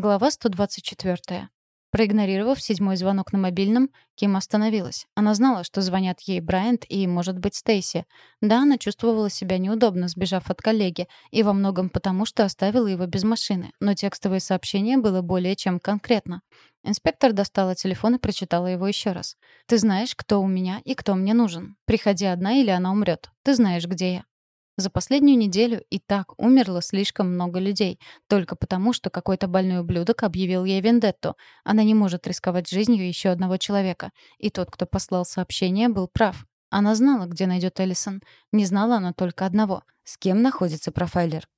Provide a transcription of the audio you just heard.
Глава 124. Проигнорировав седьмой звонок на мобильном, Ким остановилась. Она знала, что звонят ей Брайант и, может быть, Стейси. Да, она чувствовала себя неудобно, сбежав от коллеги, и во многом потому, что оставила его без машины, но текстовое сообщение было более чем конкретно. Инспектор достала телефон и прочитала его еще раз. «Ты знаешь, кто у меня и кто мне нужен. Приходи одна, или она умрет. Ты знаешь, где я. За последнюю неделю и так умерло слишком много людей, только потому, что какой-то больной ублюдок объявил ей вендетту. Она не может рисковать жизнью еще одного человека. И тот, кто послал сообщение, был прав. Она знала, где найдет Эллисон. Не знала она только одного — с кем находится профайлер.